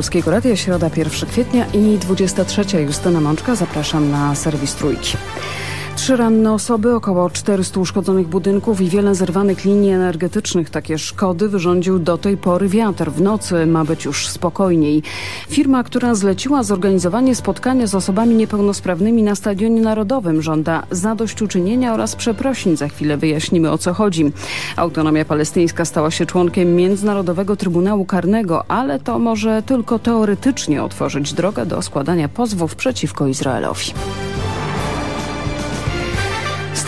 Polskiego Radia, środa 1 kwietnia i 23. Justyna Mączka. Zapraszam na serwis Trójki. Trzy ranne osoby, około 400 uszkodzonych budynków i wiele zerwanych linii energetycznych. Takie szkody wyrządził do tej pory wiatr. W nocy ma być już spokojniej. Firma, która zleciła zorganizowanie spotkania z osobami niepełnosprawnymi na Stadionie Narodowym żąda zadośćuczynienia oraz przeprosin. Za chwilę wyjaśnimy o co chodzi. Autonomia palestyńska stała się członkiem Międzynarodowego Trybunału Karnego, ale to może tylko teoretycznie otworzyć drogę do składania pozwów przeciwko Izraelowi.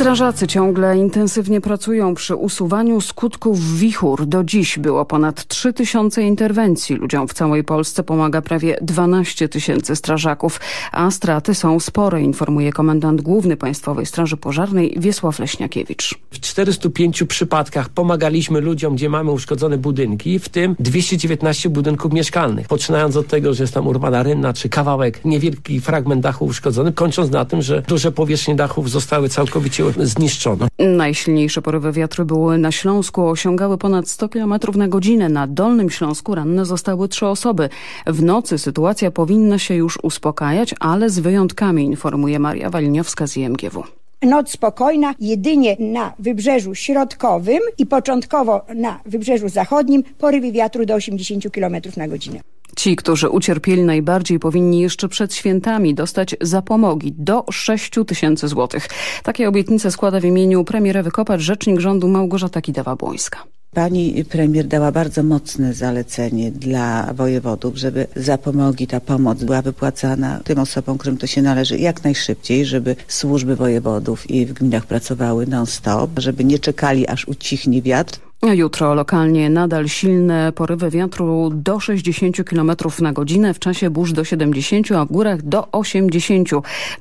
Strażacy ciągle intensywnie pracują przy usuwaniu skutków wichur. Do dziś było ponad 3 tysiące interwencji. Ludziom w całej Polsce pomaga prawie 12 tysięcy strażaków, a straty są spore, informuje komendant główny Państwowej Straży Pożarnej Wiesław Leśniakiewicz. W 405 przypadkach pomagaliśmy ludziom, gdzie mamy uszkodzone budynki, w tym 219 budynków mieszkalnych. Poczynając od tego, że jest tam urwana rynna, czy kawałek, niewielki fragment dachu uszkodzony, kończąc na tym, że duże powierzchnie dachów zostały całkowicie zniszczone. Najsilniejsze porywy wiatru były na Śląsku, osiągały ponad 100 km na godzinę. Na Dolnym Śląsku ranne zostały trzy osoby. W nocy sytuacja powinna się już uspokajać, ale z wyjątkami, informuje Maria Waliniowska z IMGW. Noc spokojna jedynie na wybrzeżu środkowym i początkowo na wybrzeżu zachodnim porywy wiatru do 80 km na godzinę. Ci, którzy ucierpieli najbardziej, powinni jeszcze przed świętami dostać zapomogi do 6 tysięcy złotych. Takie obietnice składa w imieniu premiera wykopać rzecznik rządu Małgorzata Kidawa-Błońska. Pani premier dała bardzo mocne zalecenie dla wojewodów, żeby zapomogi, ta pomoc była wypłacana tym osobom, którym to się należy jak najszybciej, żeby służby wojewodów i w gminach pracowały non-stop, żeby nie czekali aż ucichnie wiatr. Jutro lokalnie nadal silne porywy wiatru do 60 km na godzinę, w czasie burz do 70, a w górach do 80.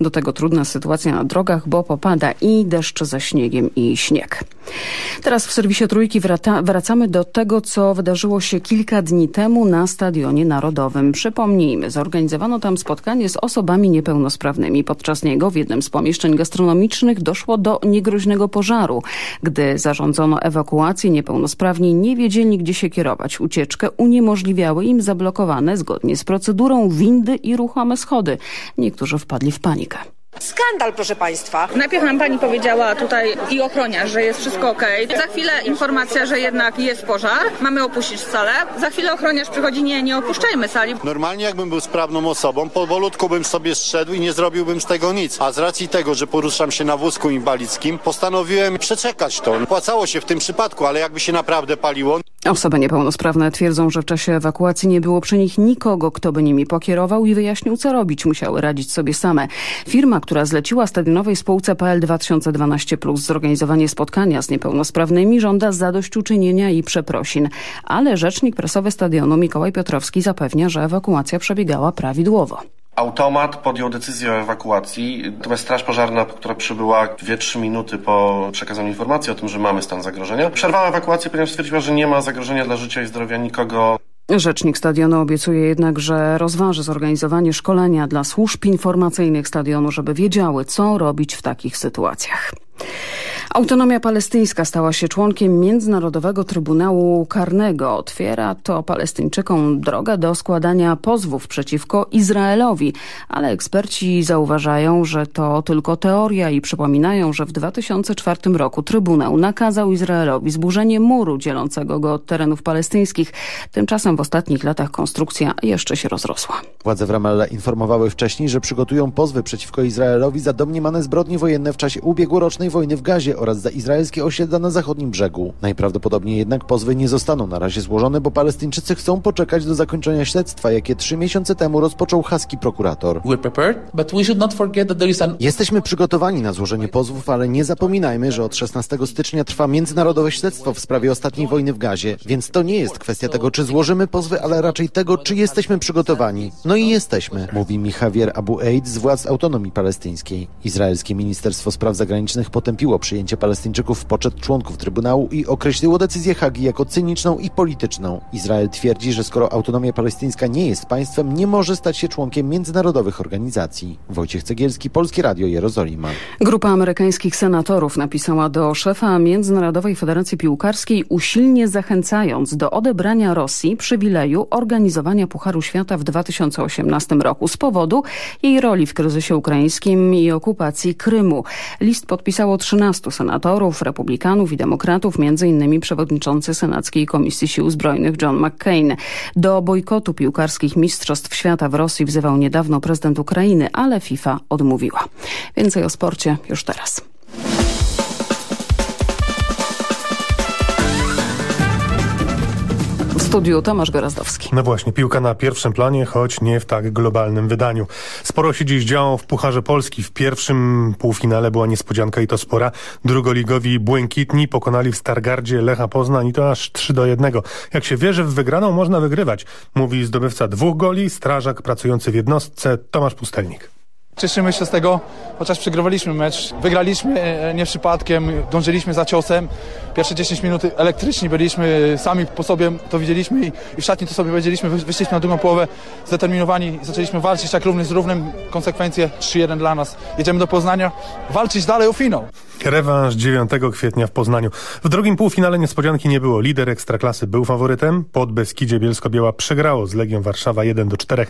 Do tego trudna sytuacja na drogach, bo popada i deszcz ze śniegiem i śnieg. Teraz w serwisie Trójki wracamy do tego, co wydarzyło się kilka dni temu na Stadionie Narodowym. Przypomnijmy, zorganizowano tam spotkanie z osobami niepełnosprawnymi. Podczas niego w jednym z pomieszczeń gastronomicznych doszło do niegroźnego pożaru. Gdy zarządzono ewakuację, niepełnosprawni nie wiedzieli, gdzie się kierować. Ucieczkę uniemożliwiały im zablokowane zgodnie z procedurą windy i ruchome schody. Niektórzy wpadli w panikę. Skandal, proszę Państwa. Najpierw nam Pani powiedziała tutaj i ochroniarz, że jest wszystko ok. Za chwilę informacja, że jednak jest pożar. Mamy opuścić salę. Za chwilę ochroniarz przychodzi, nie, nie opuszczajmy sali. Normalnie jakbym był sprawną osobą, powolutku bym sobie zszedł i nie zrobiłbym z tego nic. A z racji tego, że poruszam się na wózku inwalidzkim, postanowiłem przeczekać to. Płacało się w tym przypadku, ale jakby się naprawdę paliło... Osoby niepełnosprawne twierdzą, że w czasie ewakuacji nie było przy nich nikogo, kto by nimi pokierował i wyjaśnił, co robić. Musiały radzić sobie same. Firma, która zleciła stadionowej spółce PL 2012 Plus zorganizowanie spotkania z niepełnosprawnymi, żąda zadośćuczynienia i przeprosin. Ale rzecznik prasowy stadionu Mikołaj Piotrowski zapewnia, że ewakuacja przebiegała prawidłowo. Automat podjął decyzję o ewakuacji, natomiast Straż Pożarna, która przybyła 2-3 minuty po przekazaniu informacji o tym, że mamy stan zagrożenia, przerwała ewakuację, ponieważ stwierdziła, że nie ma zagrożenia dla życia i zdrowia nikogo. Rzecznik stadionu obiecuje jednak, że rozważy zorganizowanie szkolenia dla służb informacyjnych stadionu, żeby wiedziały, co robić w takich sytuacjach. Autonomia palestyńska stała się członkiem Międzynarodowego Trybunału Karnego. Otwiera to Palestyńczykom drogę do składania pozwów przeciwko Izraelowi, ale eksperci zauważają, że to tylko teoria i przypominają, że w 2004 roku Trybunał nakazał Izraelowi zburzenie muru dzielącego go od terenów palestyńskich. Tymczasem w ostatnich latach konstrukcja jeszcze się rozrosła. Władze w Ramallah informowały wcześniej, że przygotują pozwy przeciwko Izraelowi za domniemane zbrodnie wojenne w czasie ubiegłorocznej wojny w Gazie oraz za izraelskie osiedla na zachodnim brzegu. Najprawdopodobniej jednak pozwy nie zostaną na razie złożone, bo Palestyńczycy chcą poczekać do zakończenia śledztwa, jakie trzy miesiące temu rozpoczął haski prokurator. Jesteśmy przygotowani na złożenie pozwów, ale nie zapominajmy, że od 16 stycznia trwa międzynarodowe śledztwo w sprawie ostatniej wojny w Gazie, więc to nie jest kwestia tego, czy złożymy pozwy, ale raczej tego, czy jesteśmy przygotowani. No i jesteśmy, mówi mi Javier Abu Eid z władz autonomii palestyńskiej. Izraelskie Ministerstwo Spraw Zagranicznych potępiło przyjęcie Palestyńczyków w poczet członków Trybunału i określiło decyzję Hagi jako cyniczną i polityczną. Izrael twierdzi, że skoro autonomia palestyńska nie jest państwem, nie może stać się członkiem międzynarodowych organizacji. Wojciech Cegielski, Polskie Radio Jerozolima. Grupa amerykańskich senatorów napisała do szefa Międzynarodowej Federacji Piłkarskiej usilnie zachęcając do odebrania Rosji przywileju organizowania Pucharu Świata w 2018 roku z powodu jej roli w kryzysie ukraińskim i okupacji Krymu. List podpisało 13 senatorów, republikanów i demokratów, innymi przewodniczący Senackiej Komisji Sił Zbrojnych John McCain. Do bojkotu piłkarskich Mistrzostw Świata w Rosji wzywał niedawno prezydent Ukrainy, ale FIFA odmówiła. Więcej o sporcie już teraz. Studiu Tomasz Gorazdowski. No właśnie, piłka na pierwszym planie, choć nie w tak globalnym wydaniu. Sporo się dziś działo w Pucharze Polski. W pierwszym półfinale była niespodzianka i to spora. Drugoligowi Błękitni pokonali w Stargardzie Lecha Poznań i to aż 3 do 1. Jak się wierzy w wygraną, można wygrywać, mówi zdobywca dwóch goli, strażak pracujący w jednostce Tomasz Pustelnik. Cieszymy się z tego, chociaż przegrywaliśmy mecz. Wygraliśmy e, nie przypadkiem, dążyliśmy za ciosem. Pierwsze 10 minut elektryczni byliśmy, sami po sobie to widzieliśmy i, w szatni to sobie powiedzieliśmy. Wyszliśmy na drugą połowę zdeterminowani, zaczęliśmy walczyć jak równy z równym. Konsekwencje 3-1 dla nas. Jedziemy do Poznania, walczyć dalej o finał. Rewanż 9 kwietnia w Poznaniu. W drugim półfinale niespodzianki nie było. Lider Ekstraklasy był faworytem. Pod Beskidzie Bielsko-Biała przegrało z Legią Warszawa 1 do 4.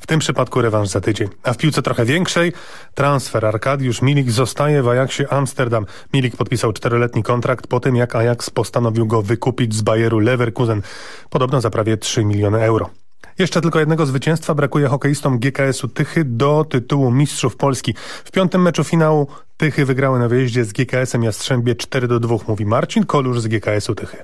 W tym przypadku rewanż za tydzień. A w piłce trochę większej transfer. Arkadiusz Milik zostaje w Ajaxie Amsterdam. Milik podpisał czteroletni kontrakt po tym, jak Ajax postanowił go wykupić z Bayeru Leverkusen. Podobno za prawie 3 miliony euro. Jeszcze tylko jednego zwycięstwa brakuje hokeistom GKS-u Tychy do tytułu Mistrzów Polski. W piątym meczu finału Tychy wygrały na wyjeździe z GKS-em Jastrzębie 4 do 2, mówi Marcin Kolusz z GKS-u Tychy.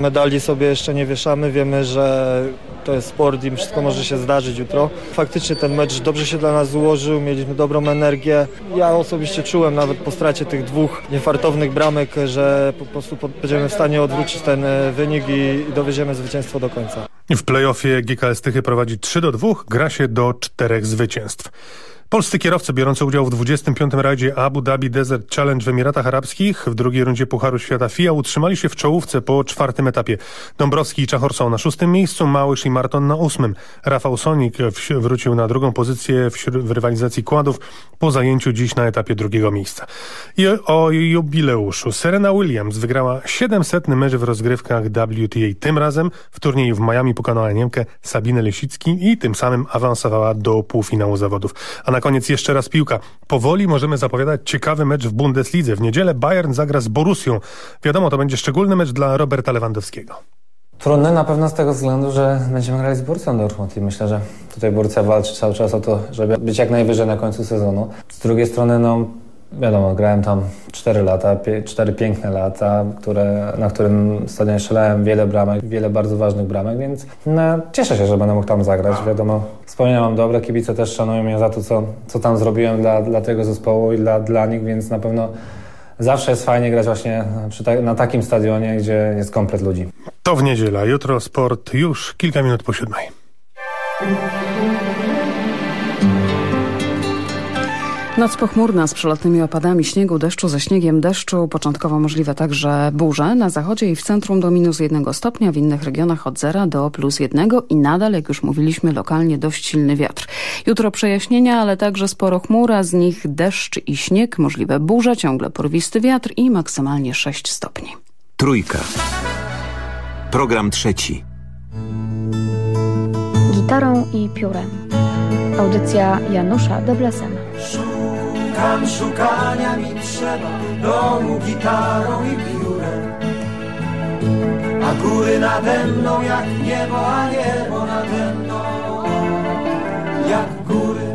Medali sobie jeszcze nie wieszamy, wiemy, że to jest sport i wszystko może się zdarzyć jutro. Faktycznie ten mecz dobrze się dla nas złożył, mieliśmy dobrą energię. Ja osobiście czułem nawet po stracie tych dwóch niefartownych bramek, że po prostu będziemy w stanie odwrócić ten e, wynik i dowieziemy zwycięstwo do końca. W playoffie GKS Tychy prowadzi 3 do 2, gra się do czterech zwycięstw. Polscy kierowcy biorący udział w 25. rajdzie Abu Dhabi Desert Challenge w Emiratach Arabskich w drugiej rundzie Pucharu Świata FIA utrzymali się w czołówce po czwartym etapie. Dąbrowski i Czachor są na szóstym miejscu, Małysz i Marton na ósmym. Rafał Sonik wrócił na drugą pozycję w, rywalizacji kładów po zajęciu dziś na etapie drugiego miejsca. I o jubileuszu. Serena Williams wygrała 700 mecz w rozgrywkach WTA. Tym razem w turnieju w Miami pokonała Niemkę Sabinę Lesicki i tym samym awansowała do półfinału zawodów. A na koniec jeszcze raz piłka. Powoli możemy zapowiadać ciekawy mecz w Bundeslidze. W niedzielę Bayern zagra z Borussią. Wiadomo, to będzie szczególny mecz dla Roberta Lewandowskiego. Trudny na pewno z tego względu, że będziemy grali z Borussią Dortmund i myślę, że tutaj Borussia walczy cały czas o to, żeby być jak najwyżej na końcu sezonu. Z drugiej strony, no wiadomo, grałem tam 4 lata, 4 piękne lata, które, na którym stadionie strzelałem wiele bramek, wiele bardzo ważnych bramek, więc no, cieszę się, że będę mógł tam zagrać. Wiadomo, wspomnienia mam dobre, kibice też szanują mnie za to, co, co tam zrobiłem dla, dla tego zespołu i dla, dla nich, więc na pewno zawsze jest fajnie grać właśnie na takim stadionie, gdzie jest komplet ludzi. To w niedzielę, jutro sport już kilka minut po siódmej. Noc pochmurna z przelotnymi opadami śniegu, deszczu ze śniegiem, deszczu. Początkowo możliwe także burze. Na zachodzie i w centrum do minus jednego stopnia, w innych regionach od zera do plus jednego i nadal, jak już mówiliśmy, lokalnie dość silny wiatr. Jutro przejaśnienia, ale także sporo chmura, z nich deszcz i śnieg, możliwe burze, ciągle porwisty wiatr i maksymalnie 6 stopni. Trójka. Program trzeci. Gitarą i piórem. Audycja Janusza Doblesena. Szukam, szukania mi trzeba Domu gitarą i piórem A góry nade mną jak niebo, a niebo nade mną Jak góry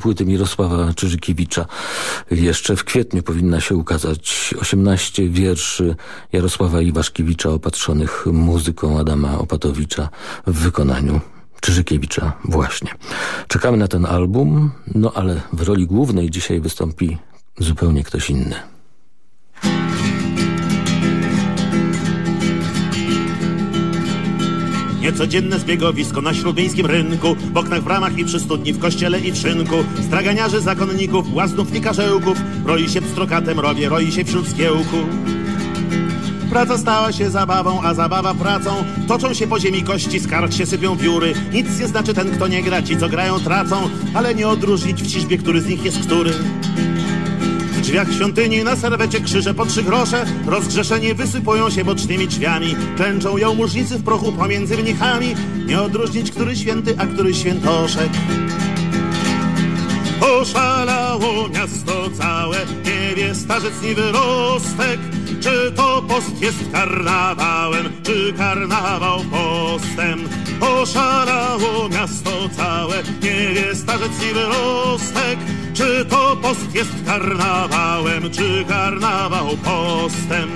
płyty Mirosława Czyżykiewicza. Jeszcze w kwietniu powinna się ukazać 18 wierszy Jarosława Iwaszkiewicza opatrzonych muzyką Adama Opatowicza w wykonaniu Czyżykiewicza właśnie. Czekamy na ten album, no ale w roli głównej dzisiaj wystąpi zupełnie ktoś inny. Niecodzienne zbiegowisko na śródmieńskim rynku W oknach, w ramach i przy studni, w kościele i w szynku. Straganiarzy, zakonników, błaznów i karzełków. Roi się pstrokatem rowie, roi się wśród skiełku Praca stała się zabawą, a zabawa pracą. Toczą się po ziemi kości, skarg się sypią pióry Nic nie znaczy ten, kto nie gra, ci co grają tracą. Ale nie odróżnić w ciżbie, który z nich jest który w drzwiach świątyni na serwecie krzyże po trzy grosze. Rozgrzeszeni wysypują się bocznymi drzwiami. Klęczą jałmużnicy w prochu pomiędzy mnichami. Nie odróżnić, który święty, a który świętoszek. Oszalało miasto całe, nie wie starzec ni wyrostek Czy to post jest karnawałem, czy karnawał postem Oszalało miasto całe, nie wie starzec ni wyrostek czy to post jest karnawałem, czy karnawał postem?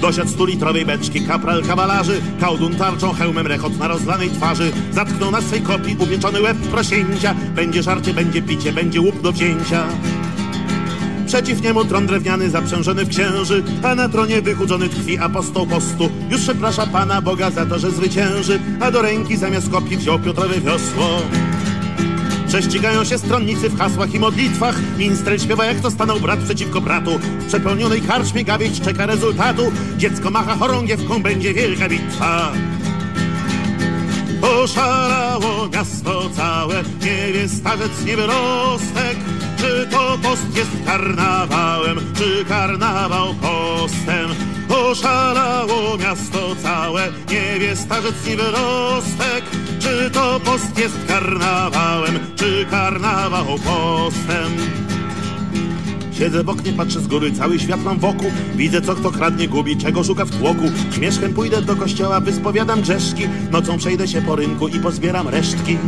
Dosiadł stulitrowej beczki kapral kawalarzy, kałdun tarczą, hełmem rechot na rozlanej twarzy. Zatknął na swej kopii upieczony łeb prosięcia. Będzie żarcie, będzie picie, będzie łup do wzięcia. Przeciw niemu tron drewniany zaprzężony w księży, a na tronie wychudzony tkwi apostoł postu. Już przeprasza Pana Boga za to, że zwycięży, a do ręki zamiast kopii wziął Piotrowe wiosło. Prześcigają się stronnicy w hasłach i modlitwach. Minstrel śpiewa, jak to stanął brat przeciwko bratu. W przepełnionej karczmie gawieć czeka rezultatu. Dziecko macha chorągiewką, będzie wielka bitwa. Oszalało miasto całe, nie wie starzec, nie wyrostek. Czy to post jest karnawałem, czy karnawał postem? Oszalało miasto całe, nie wie starzec, nie wyrostek. Czy to post jest karnawałem, czy karnawał postem? Siedzę w oknie, patrzę z góry, cały świat mam wokół Widzę co kto kradnie, gubi, czego szuka w tłoku Śmieszkiem pójdę do kościoła, wyspowiadam grzeszki Nocą przejdę się po rynku i pozbieram resztki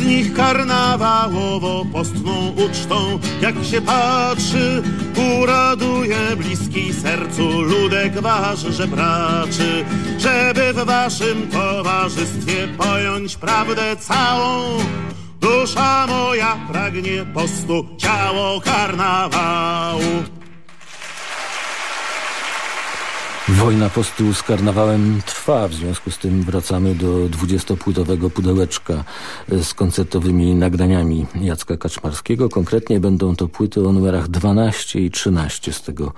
z nich karnawałowo postną ucztą, jak się patrzy, uraduje bliski sercu ludek wasz żebraczy, żeby w waszym towarzystwie pojąć prawdę całą. Dusza moja pragnie postu, ciało karnawału. Wojna postu z karnawałem trwa, w związku z tym wracamy do dwudziestopłytowego pudełeczka z koncertowymi nagraniami Jacka Kaczmarskiego. Konkretnie będą to płyty o numerach 12 i 13 z tego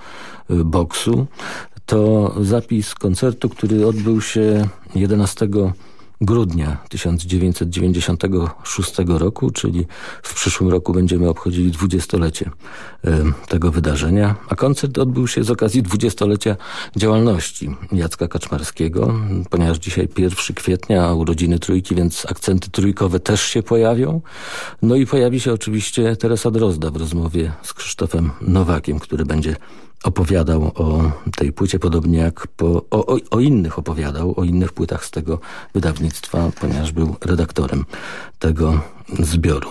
e, boksu. To zapis koncertu, który odbył się 11 grudnia 1996 roku, czyli w przyszłym roku będziemy obchodzili dwudziestolecie tego wydarzenia, a koncert odbył się z okazji dwudziestolecia działalności Jacka Kaczmarskiego, ponieważ dzisiaj 1 kwietnia, urodziny trójki, więc akcenty trójkowe też się pojawią. No i pojawi się oczywiście Teresa Drozda w rozmowie z Krzysztofem Nowakiem, który będzie opowiadał o tej płycie, podobnie jak po, o, o, o, innych opowiadał, o innych płytach z tego wydawnictwa, ponieważ był redaktorem tego zbioru.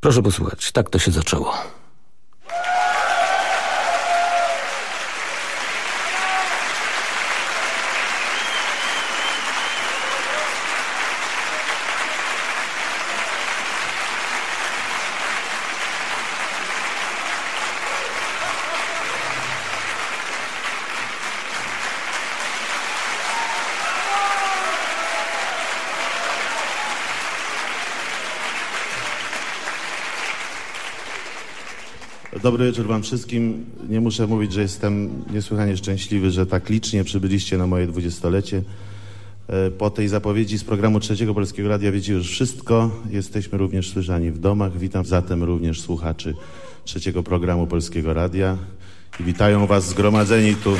Proszę posłuchać, tak to się zaczęło. Dobry wieczór Wam wszystkim. Nie muszę mówić, że jestem niesłychanie szczęśliwy, że tak licznie przybyliście na moje dwudziestolecie. E, po tej zapowiedzi z programu Trzeciego Polskiego Radia wiecie już wszystko. Jesteśmy również słyszani w domach. Witam zatem również słuchaczy Trzeciego Programu Polskiego Radia i witają Was zgromadzeni tu.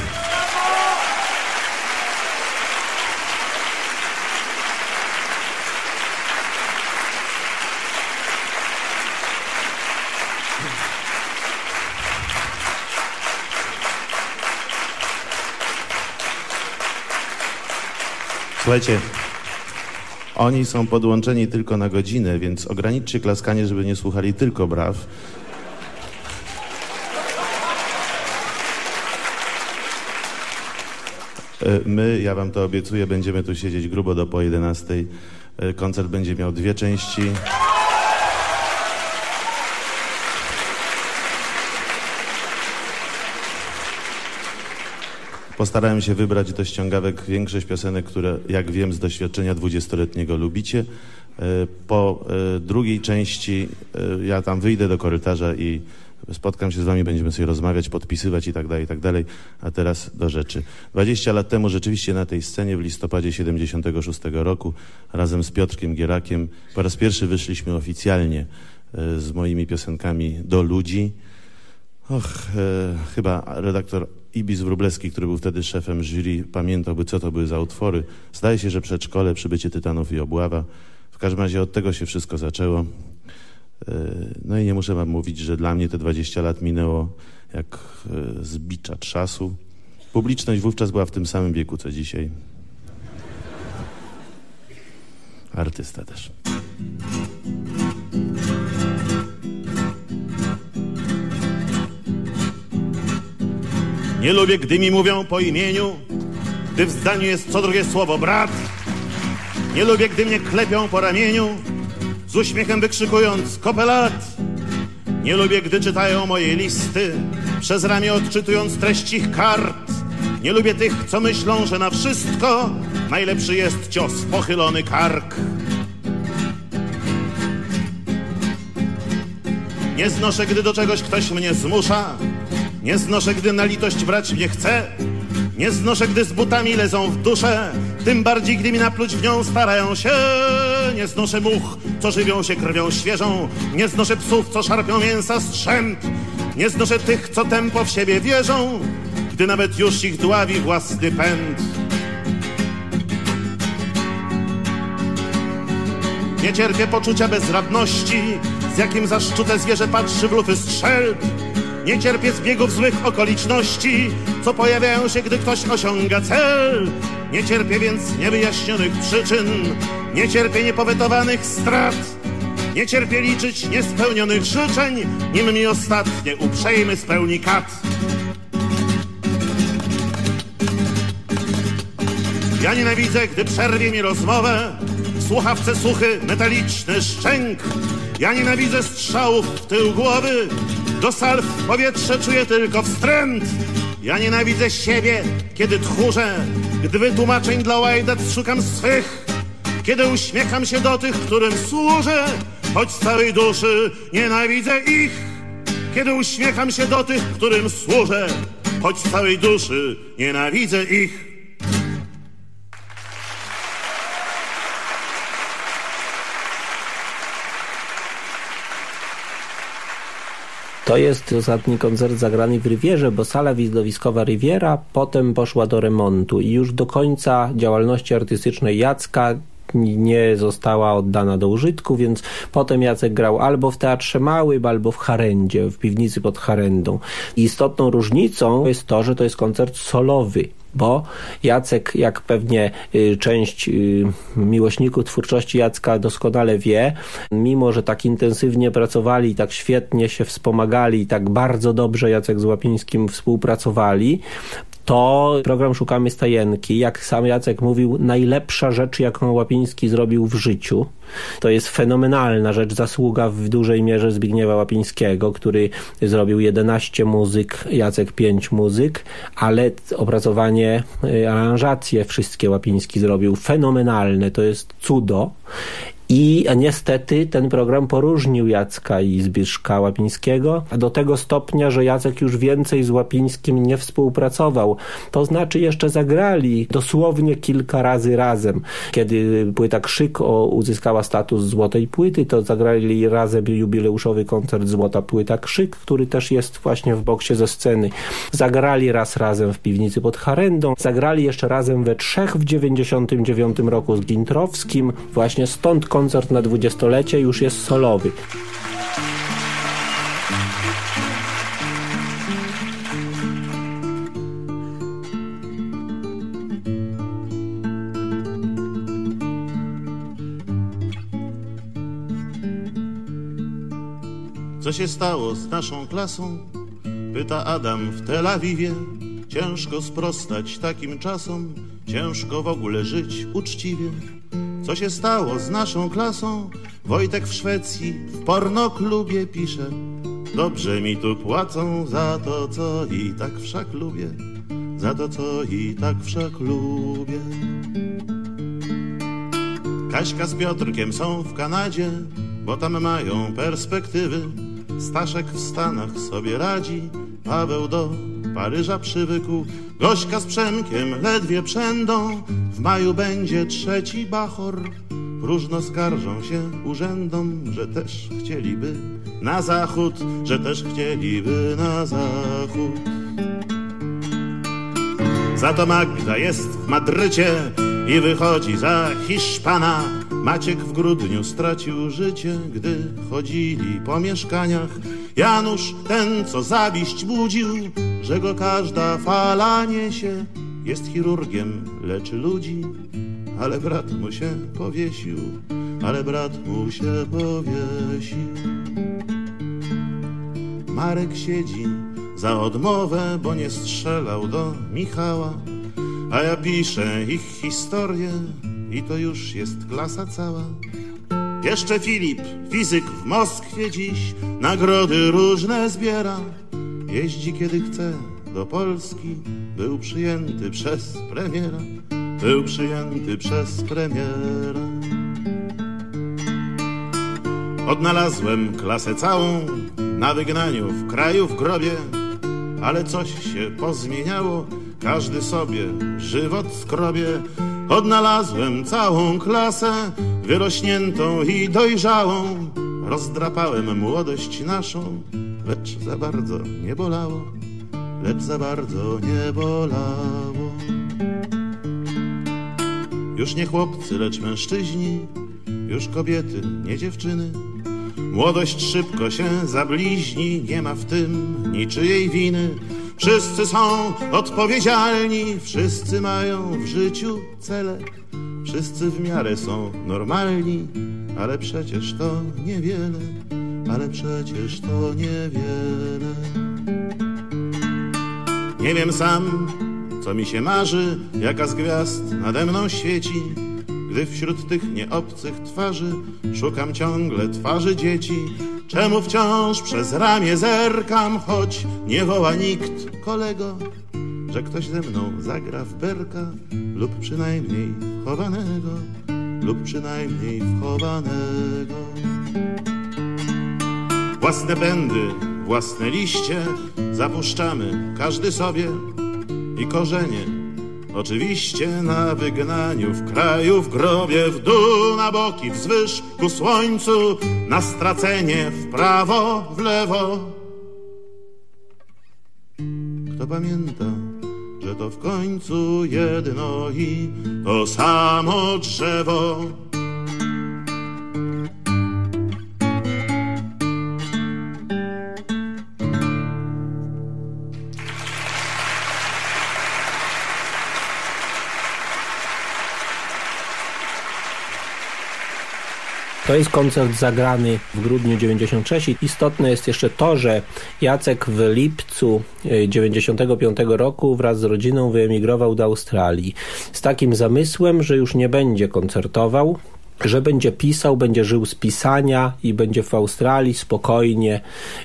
Słuchajcie, oni są podłączeni tylko na godzinę, więc ograniczcie klaskanie, żeby nie słuchali tylko braw. E, my, ja wam to obiecuję, będziemy tu siedzieć grubo do po 11. E, koncert będzie miał dwie części. Postarałem się wybrać do ściągawek większość piosenek, które, jak wiem z doświadczenia dwudziestoletniego lubicie. E, po e, drugiej części e, ja tam wyjdę do korytarza i spotkam się z wami, będziemy sobie rozmawiać, podpisywać i tak dalej, i tak dalej. A teraz do rzeczy. 20 lat temu rzeczywiście na tej scenie w listopadzie 76 roku razem z Piotrkiem Gierakiem po raz pierwszy wyszliśmy oficjalnie z moimi piosenkami do ludzi. Och, e, chyba redaktor Ibis Wróblewski, który był wtedy szefem jury, pamiętałby, co to były za utwory. Zdaje się, że przedszkole, przybycie Tytanów i Obława. W każdym razie od tego się wszystko zaczęło. E, no i nie muszę wam mówić, że dla mnie te 20 lat minęło jak e, z bicza trzasu. Publiczność wówczas była w tym samym wieku, co dzisiaj. Artysta też. Nie lubię, gdy mi mówią po imieniu, gdy w zdaniu jest co drugie słowo brat. Nie lubię, gdy mnie klepią po ramieniu, z uśmiechem wykrzykując kopelat. Nie lubię, gdy czytają moje listy, przez ramię odczytując treść ich kart. Nie lubię tych, co myślą, że na wszystko najlepszy jest cios pochylony kark. Nie znoszę, gdy do czegoś ktoś mnie zmusza, nie znoszę, gdy na litość brać mnie chce. Nie znoszę, gdy z butami lezą w duszę. Tym bardziej, gdy mi napluć w nią starają się. Nie znoszę much, co żywią się krwią świeżą. Nie znoszę psów, co szarpią mięsa strzęp. Nie znoszę tych, co tempo w siebie wierzą, gdy nawet już ich dławi własny pęd. Nie cierpię poczucia bezradności, z jakim zaszczute zwierzę patrzy w lufy strzelb. Nie cierpię zbiegów złych okoliczności, co pojawiają się, gdy ktoś osiąga cel. Nie cierpię więc niewyjaśnionych przyczyn, nie cierpię niepowetowanych strat. Nie cierpię liczyć niespełnionych życzeń, nim mi ostatnie uprzejmy spełni kat. Ja nienawidzę, gdy przerwie mi rozmowę, w słuchawce suchy, metaliczny szczęk. Ja nienawidzę strzałów w tył głowy, do sal powietrze czuję tylko wstręt. Ja nienawidzę siebie, kiedy tchórzę, gdy wytłumaczeń dla łajdat szukam swych. Kiedy uśmiecham się do tych, którym służę, choć z całej duszy nienawidzę ich. Kiedy uśmiecham się do tych, którym służę, choć z całej duszy nienawidzę ich. To jest ostatni koncert zagrany w Rivierze, bo sala widowiskowa Riviera potem poszła do remontu i już do końca działalności artystycznej Jacka nie została oddana do użytku, więc potem Jacek grał albo w Teatrze Małym, albo w Harendzie, w piwnicy pod Harendą. Istotną różnicą jest to, że to jest koncert solowy bo Jacek, jak pewnie y, część y, miłośników twórczości Jacka doskonale wie, mimo że tak intensywnie pracowali, tak świetnie się wspomagali, tak bardzo dobrze Jacek z Łapińskim współpracowali, to program Szukamy Stajenki, jak sam Jacek mówił, najlepsza rzecz, jaką Łapiński zrobił w życiu. To jest fenomenalna rzecz, zasługa w dużej mierze Zbigniewa Łapińskiego, który zrobił 11 muzyk, Jacek 5 muzyk, ale opracowanie, y, aranżacje wszystkie Łapiński zrobił fenomenalne, to jest cudo. I niestety ten program poróżnił Jacka i Zbyszka Łapińskiego do tego stopnia, że Jacek już więcej z Łapińskim nie współpracował. To znaczy jeszcze zagrali dosłownie kilka razy razem. Kiedy płyta Krzyk uzyskała status złotej płyty, to zagrali razem jubileuszowy koncert Złota Płyta Krzyk, który też jest właśnie w boksie ze sceny. Zagrali raz razem w piwnicy pod Harendą, zagrali jeszcze razem we trzech w 99 roku z Gintrowskim. Właśnie stąd koncert na dwudziestolecie już jest solowy. Co się stało z naszą klasą? Pyta Adam w Tel Awiwie. Ciężko sprostać takim czasom, ciężko w ogóle żyć uczciwie. Co się stało z naszą klasą? Wojtek w Szwecji w pornoklubie pisze. Dobrze mi tu płacą za to, co i tak wszak lubię Za to, co i tak wszak lubię Kaśka z Piotrkiem są w Kanadzie Bo tam mają perspektywy. Staszek w Stanach sobie radzi Paweł do Paryża przywykł Gośka z Przemkiem ledwie przędą. W maju będzie trzeci bachor. Próżno skarżą się urzędom Że też chcieliby na zachód Że też chcieliby na zachód. Za to Magda jest w Madrycie I wychodzi za Hiszpana Maciek w grudniu stracił życie Gdy chodzili po mieszkaniach Janusz, ten co zawiść budził że go każda fala niesie. Jest chirurgiem, leczy ludzi, ale brat mu się powiesił, ale brat mu się powiesił. Marek siedzi za odmowę, bo nie strzelał do Michała, a ja piszę ich historię i to już jest klasa cała. Jeszcze Filip, fizyk w Moskwie dziś, nagrody różne zbiera. Jeździ kiedy chce do Polski, był przyjęty przez premiera, był przyjęty przez premiera. Odnalazłem klasę całą na wygnaniu w kraju w grobie, ale coś się pozmieniało, każdy sobie żywot skrobie. Odnalazłem całą klasę, wyrośniętą i dojrzałą, rozdrapałem młodość naszą, lecz za bardzo nie bolało, lecz za bardzo nie bolało. Już nie chłopcy, lecz mężczyźni, już kobiety, nie dziewczyny. Młodość szybko się zabliźni, nie ma w tym niczyjej winy. Wszyscy są odpowiedzialni, wszyscy mają w życiu cele, wszyscy w miarę są normalni, ale przecież to niewiele ale przecież to niewiele. Nie wiem sam, co mi się marzy, jaka z gwiazd nade mną świeci, gdy wśród tych nieobcych twarzy szukam ciągle twarzy dzieci. Czemu wciąż przez ramię zerkam, choć nie woła nikt kolego, że ktoś ze mną zagra w berka lub przynajmniej chowanego, lub przynajmniej wchowanego. Własne pędy, własne liście zapuszczamy każdy sobie i korzenie. Oczywiście na wygnaniu, w kraju, w grobie, w dół, na boki, wzwyż, ku słońcu, na stracenie, w prawo, w lewo. Kto pamięta, że to w końcu jedno i to samo drzewo. To jest koncert zagrany w grudniu 96. Istotne jest jeszcze to, że Jacek w lipcu 95 roku wraz z rodziną wyemigrował do Australii z takim zamysłem, że już nie będzie koncertował, że będzie pisał, będzie żył z pisania i będzie w Australii spokojnie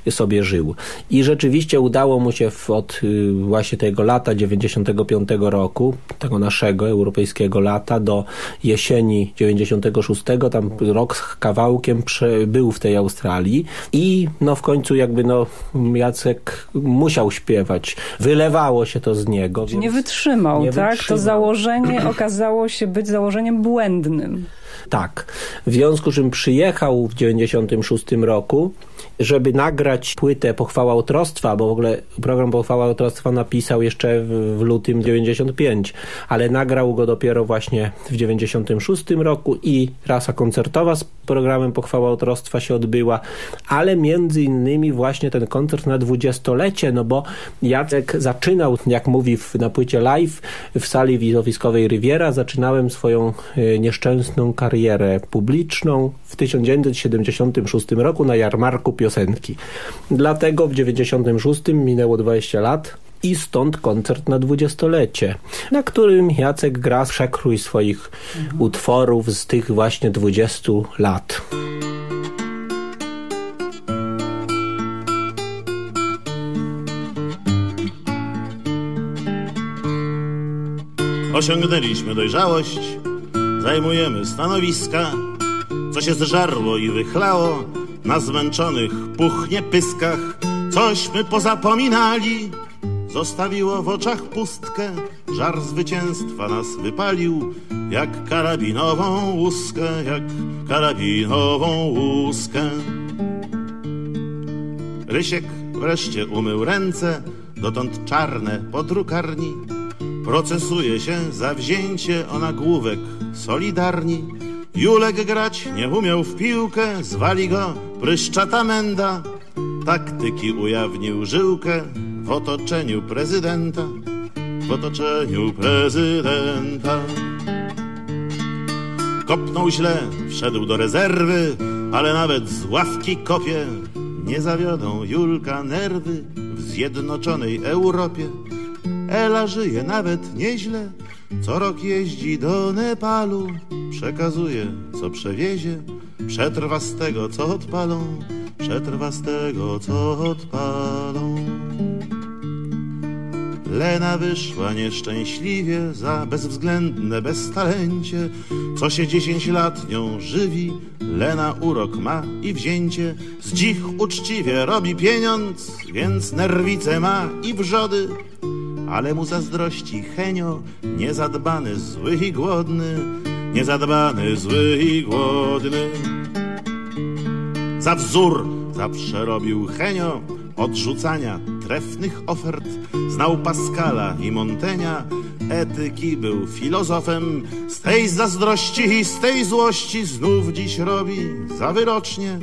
sobie żył. I rzeczywiście udało mu się w, od y, właśnie tego lata 95 roku, tego naszego europejskiego lata do jesieni 96, tam rok z kawałkiem był w tej Australii i no w końcu jakby no Jacek musiał śpiewać. Wylewało się to z niego. Nie wytrzymał, nie tak? Wytrzymał. To założenie okazało się być założeniem błędnym. Tak. W związku z czym przyjechał w 96 roku żeby nagrać płytę Pochwała Otrostwa, bo w ogóle program Pochwała Otrostwa napisał jeszcze w, w lutym 95, ale nagrał go dopiero właśnie w 96 roku i rasa koncertowa z programem Pochwała Otrostwa się odbyła, ale między innymi właśnie ten koncert na dwudziestolecie, no bo Jacek zaczynał, jak mówi w, na płycie live w sali widowiskowej Riviera, zaczynałem swoją y, nieszczęsną karierę publiczną w 1976 roku na jarmarku piosenki. Dlatego w 96 minęło 20 lat i stąd koncert na dwudziestolecie, na którym Jacek gra przekrój swoich mhm. utworów z tych właśnie 20 lat. Osiągnęliśmy dojrzałość, zajmujemy stanowiska, co się zżarło i wychlało, na zmęczonych puchnie pyskach Cośmy pozapominali Zostawiło w oczach pustkę. Żar zwycięstwa nas wypalił Jak karabinową łuskę Jak karabinową łuskę. Rysiek wreszcie umył ręce Dotąd czarne po drukarni Procesuje się za wzięcie o nagłówek Solidarni Julek grać nie umiał w piłkę, zwali go pryszczata menda. Taktyki ujawnił żyłkę w otoczeniu prezydenta, w otoczeniu prezydenta. Kopnął źle, wszedł do rezerwy, ale nawet z ławki kopie nie zawiodą Julka nerwy w zjednoczonej Europie. Ela żyje nawet nieźle, co rok jeździ do Nepalu, przekazuje co przewiezie, przetrwa z tego co odpalą, przetrwa z tego co odpalą. Lena wyszła nieszczęśliwie za bezwzględne beztalencie, co się dziesięć lat nią żywi. Lena urok ma i wzięcie, z dzich uczciwie robi pieniądz, więc nerwice ma i wrzody ale mu zazdrości Henio, niezadbany, zły i głodny, niezadbany, zły i głodny. Za wzór zawsze robił Henio odrzucania trefnych ofert, znał Pascala i Montenia, etyki był filozofem, z tej zazdrości i z tej złości znów dziś robi za wyrocznie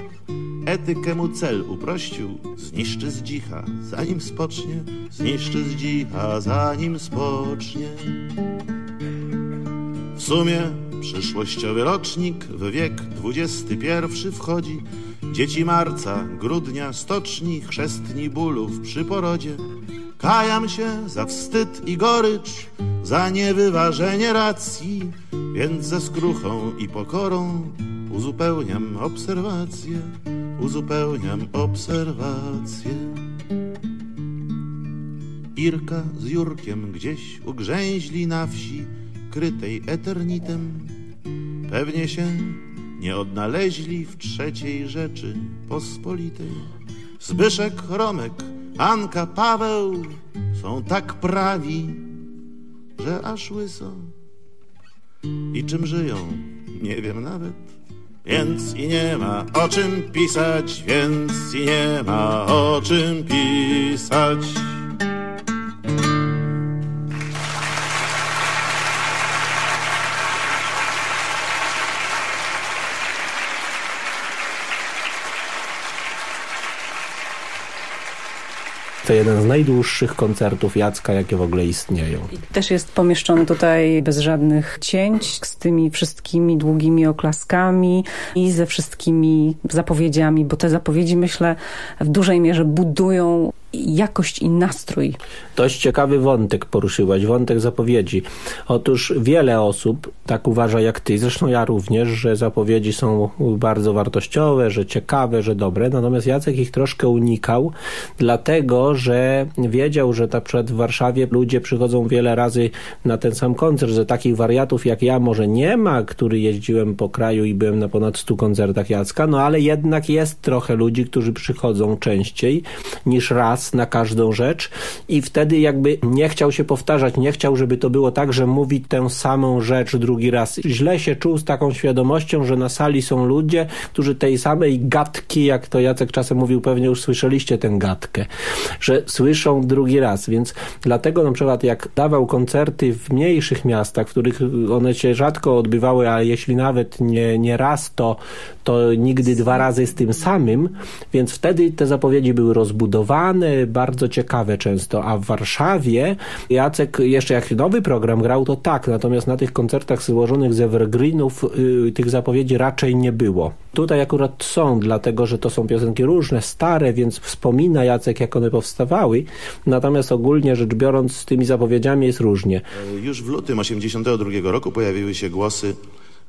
Etykę mu cel uprościł, zniszczy z dzicha, zanim spocznie, zniszczy z dzicha, zanim spocznie. W sumie przyszłościowy rocznik w wiek XXI wchodzi, dzieci marca, grudnia, stoczni, chrzestni bólów przy porodzie. Kajam się za wstyd i gorycz, za niewyważenie racji, więc ze skruchą i pokorą uzupełniam obserwacje uzupełniam obserwacje. Irka z Jurkiem gdzieś ugrzęźli na wsi, krytej eternitem. Pewnie się nie odnaleźli w trzeciej rzeczy pospolitej. Zbyszek, Romek, Anka, Paweł są tak prawi, że aż łyso. I czym żyją, nie wiem nawet. Więc i nie ma o czym pisać, więc i nie ma o czym pisać. To jeden z najdłuższych koncertów Jacka, jakie w ogóle istnieją. I też jest pomieszczony tutaj bez żadnych cięć, z tymi wszystkimi długimi oklaskami i ze wszystkimi zapowiedziami, bo te zapowiedzi myślę w dużej mierze budują jakość i nastrój. Dość ciekawy wątek poruszyłaś, wątek zapowiedzi. Otóż wiele osób tak uważa jak ty, zresztą ja również, że zapowiedzi są bardzo wartościowe, że ciekawe, że dobre, natomiast Jacek ich troszkę unikał, dlatego, że wiedział, że na przykład w Warszawie ludzie przychodzą wiele razy na ten sam koncert, że takich wariatów jak ja może nie ma, który jeździłem po kraju i byłem na ponad 100 koncertach Jacka, no ale jednak jest trochę ludzi, którzy przychodzą częściej niż raz na każdą rzecz i wtedy jakby nie chciał się powtarzać, nie chciał, żeby to było tak, że mówi tę samą rzecz drugi raz. Źle się czuł z taką świadomością, że na sali są ludzie, którzy tej samej gadki, jak to Jacek czasem mówił, pewnie już słyszeliście tę gadkę, że słyszą drugi raz, więc dlatego na przykład jak dawał koncerty w mniejszych miastach, w których one się rzadko odbywały, a jeśli nawet nie, nie raz, to, to nigdy dwa razy z tym samym, więc wtedy te zapowiedzi były rozbudowane, bardzo ciekawe często, a w Warszawie Jacek jeszcze jak nowy program grał, to tak, natomiast na tych koncertach złożonych z evergreenów yy, tych zapowiedzi raczej nie było. Tutaj akurat są, dlatego że to są piosenki różne, stare, więc wspomina Jacek, jak one powstawały, natomiast ogólnie rzecz biorąc z tymi zapowiedziami jest różnie. Już w lutym 82 roku pojawiły się głosy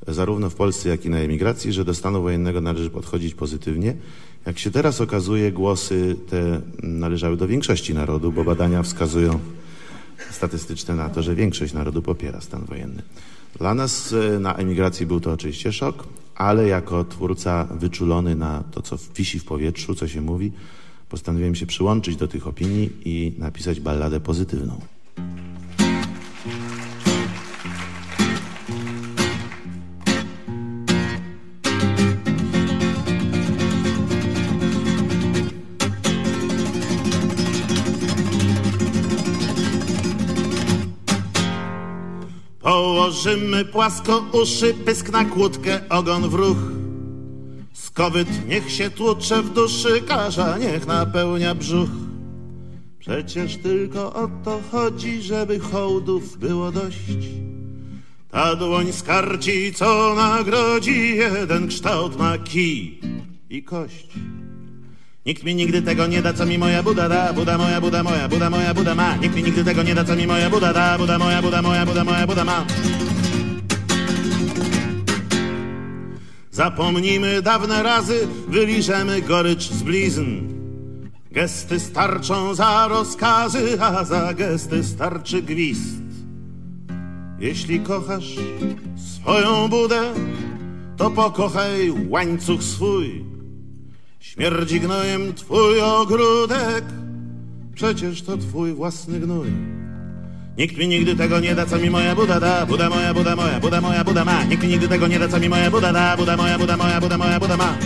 zarówno w Polsce, jak i na emigracji, że do stanu wojennego należy podchodzić pozytywnie. Jak się teraz okazuje, głosy te należały do większości narodu, bo badania wskazują statystyczne na to, że większość narodu popiera stan wojenny. Dla nas e, na emigracji był to oczywiście szok, ale jako twórca wyczulony na to, co wisi w powietrzu, co się mówi, postanowiłem się przyłączyć do tych opinii i napisać balladę pozytywną. Położymy płasko uszy, pysk na kłódkę, ogon w ruch. Skowyt niech się tłucze w duszy, karza niech napełnia brzuch. Przecież tylko o to chodzi, żeby hołdów było dość. Ta dłoń skarci, co nagrodzi, jeden kształt ma kij i kość. Nikt mi nigdy tego nie da, co mi moja Buda da. Buda moja, Buda moja, Buda moja, Buda ma. Nikt mi nigdy tego nie da, co mi moja Buda da. Buda moja, Buda moja, Buda moja, Buda ma. Zapomnijmy dawne razy, wyliżemy gorycz z blizn. Gesty starczą za rozkazy, a za gesty starczy gwizd. Jeśli kochasz swoją Budę, to pokochaj łańcuch swój. Śmierdzi gnojem twój ogródek, przecież to twój własny gnój. Nikt mi nigdy tego nie da, co mi moja Buda da. Buda moja, Buda moja, Buda moja, Buda ma. Nikt mi nigdy tego nie da, co mi moja Buda da. Buda moja, Buda moja, Buda moja, Buda ma.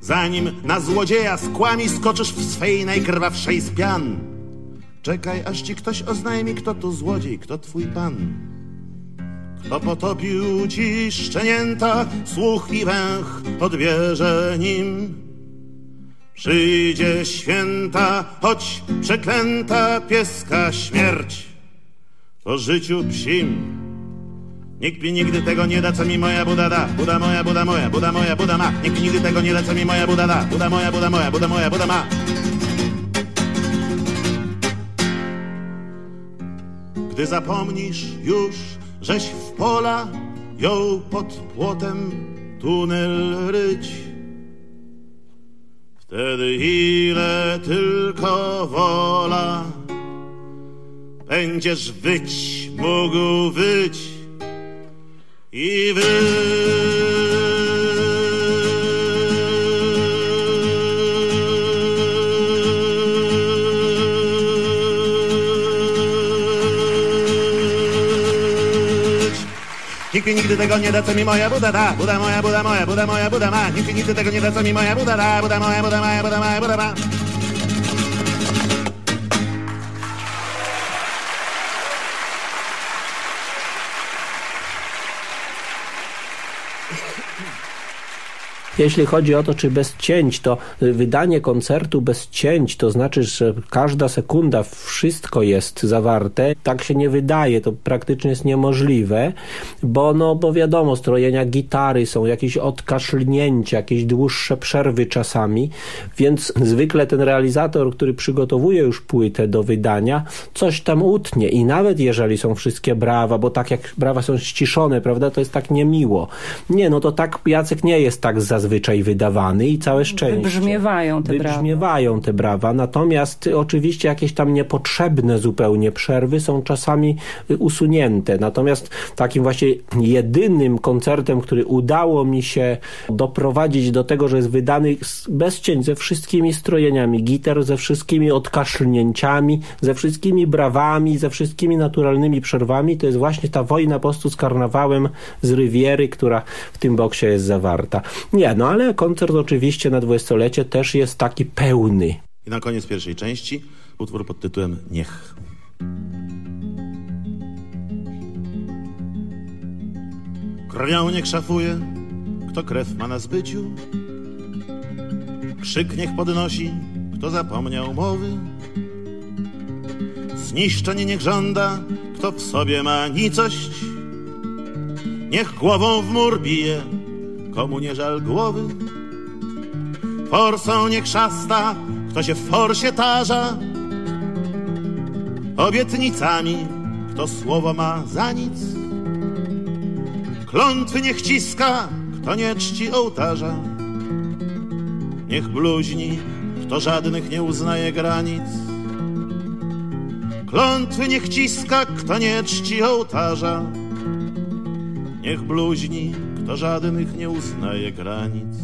Zanim na złodzieja skłami skoczysz w swej najkrwawszej z pian. Czekaj, aż ci ktoś oznajmi, kto tu złodziej, kto twój pan. Kto potopił ci szczenięta, słuch i węch odbierze nim. Przyjdzie święta, choć przeklęta pieska śmierć po życiu psim. Nikt mi nigdy tego nie da, co mi moja Buda da. Buda moja, Buda moja, Buda moja, Buda ma. Nikt mi nigdy tego nie da, co mi moja Buda da. Buda moja, Buda moja, Buda moja, Buda ma. Gdy zapomnisz już, żeś w pola jął pod płotem tunel ryć, Wtedy ile tylko wola Będziesz wyć, mógł wyć i wyć. Nikt nigdy tego nie da, co mi moja Buda da. Buda moja, Buda moja, Buda moja, Buda ma. Nikt nigdy tego nie da, co mi moja Buda da. Buda moja, Buda moja, Buda moja, Buda ma. Jeśli chodzi o to, czy bez cięć, to wydanie koncertu bez cięć, to znaczy, że każda sekunda wszystko jest zawarte, tak się nie wydaje, to praktycznie jest niemożliwe, bo no, bo wiadomo, strojenia gitary są jakieś odkaszlnięcia, jakieś dłuższe przerwy czasami, więc zwykle ten realizator, który przygotowuje już płytę do wydania, coś tam utnie. I nawet jeżeli są wszystkie brawa, bo tak jak brawa są ściszone, prawda, to jest tak niemiło. Nie, no to tak Jacek nie jest tak zazwyczaj wydawany i całe szczęście. Wybrzmiewają te brawa. Wybrzmiewają te brawa, natomiast oczywiście jakieś tam niepotrzebne zupełnie przerwy są czasami usunięte. Natomiast takim właśnie jedynym koncertem, który udało mi się doprowadzić do tego, że jest wydany bez cięć, ze wszystkimi strojeniami gitar, ze wszystkimi odkaszlnięciami, ze wszystkimi brawami, ze wszystkimi naturalnymi przerwami, to jest właśnie ta wojna po prostu z karnawałem z Rywiery, która w tym boksie jest zawarta. Nie, no ale koncert oczywiście na dwudziestolecie też jest taki pełny. I na koniec pierwszej części utwór pod tytułem Niech. Krwią niech szafuje, kto krew ma na zbyciu. Krzyk niech podnosi, kto zapomniał mowy. Zniszczenie niech żąda, kto w sobie ma nicość. Niech głową w mur bije, komu nie żal głowy. Forsą niech szasta, kto się w forsie tarza. Obietnicami, kto słowo ma za nic. Klątwy niech ciska, kto nie czci ołtarza. Niech bluźni, kto żadnych nie uznaje granic. Klątwy niech ciska, kto nie czci ołtarza. Niech bluźni, kto żadnych nie uznaje granic.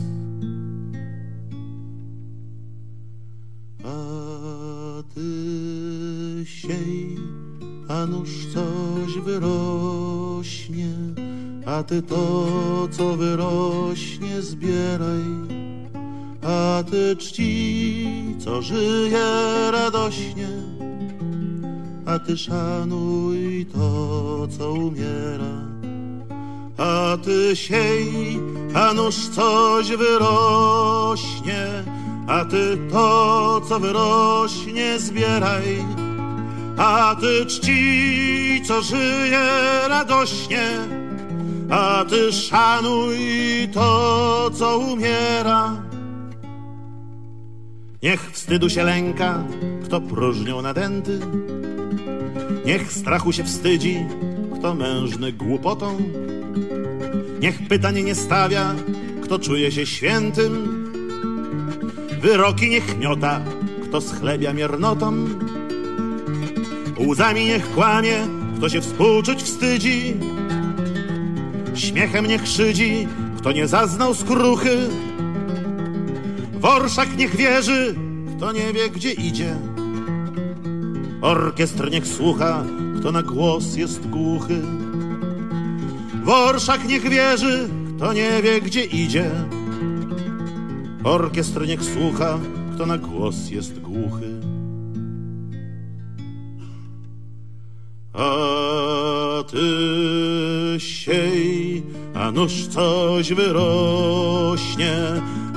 A ty siej, a nuż coś wyrośnie, a ty to, co wyrośnie, zbieraj. A ty czci, co żyje radośnie, a ty szanuj to, co umiera. A ty siej, a nuż coś wyrośnie, a ty to, co wyrośnie, zbieraj. A ty czci, co żyje radośnie, a ty szanuj to, co umiera. Niech wstydu się lęka, kto próżnią nadęty. Niech strachu się wstydzi, kto mężny głupotą. Niech pytań nie stawia, kto czuje się świętym. Wyroki niech miota, kto schlebia miernotą. Łzami niech kłamie, kto się współczuć wstydzi. Śmiechem niech szydzi, kto nie zaznał skruchy. W orszak niech wierzy, kto nie wie, gdzie idzie. Orkiestr niech słucha, kto na głos jest głuchy. W orszak niech wierzy, kto nie wie, gdzie idzie. Orkiestr niech słucha, kto na głos jest głuchy. A ty siej, a nuż coś wyrośnie,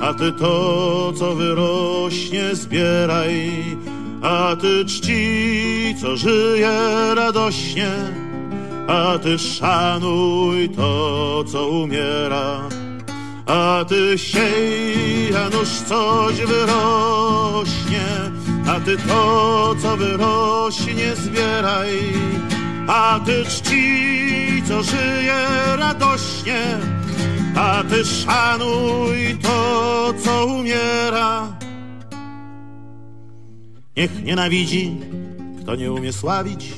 a ty to, co wyrośnie, zbieraj. A ty czci, co żyje radośnie, a ty szanuj to, co umiera. A ty siej, a nuż coś wyrośnie, a ty to, co wyrośnie, zbieraj. A ty czci, co żyje radośnie, a ty szanuj to, co umiera. Niech nienawidzi, kto nie umie sławić,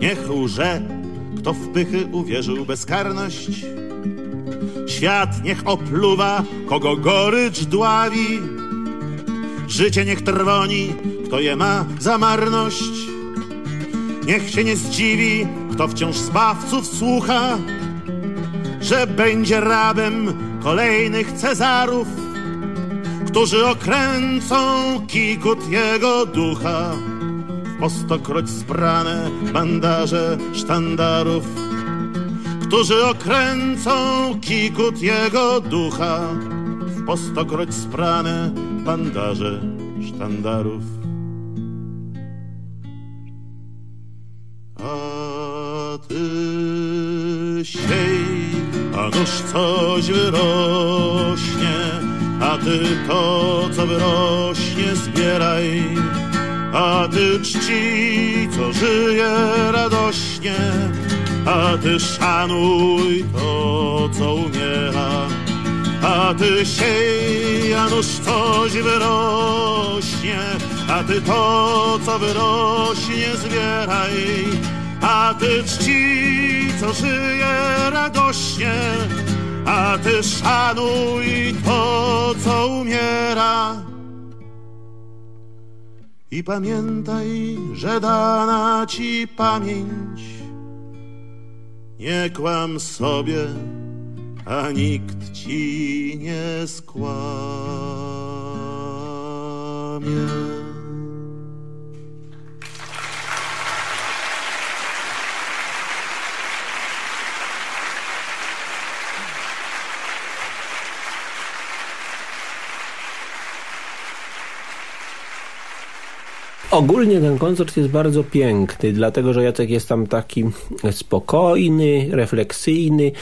niech łże, kto w pychy uwierzył bezkarność. Świat niech opluwa, kogo gorycz dławi. Życie niech trwoni, kto je ma za marność. Niech się nie zdziwi, kto wciąż zbawców słucha, że będzie rabem kolejnych Cezarów, którzy okręcą kikut jego ducha. W po stokroć sprane bandaże sztandarów którzy okręcą kikut jego ducha w postokroć sprane bandaże sztandarów. A ty siej, a nuż coś wyrośnie, a ty to, co wyrośnie, zbieraj. A ty czci, co żyje radośnie, a ty szanuj to, co umiera. A ty siej, a nuż coś wyrośnie, a ty to, co wyrośnie, zbieraj. A ty czci, co żyje radośnie, a ty szanuj to, co umiera. I pamiętaj, że dana ci pamięć. Nie kłam sobie, a nikt ci nie skłamie. Ogólnie ten koncert jest bardzo piękny, dlatego że Jacek jest tam taki spokojny, refleksyjny,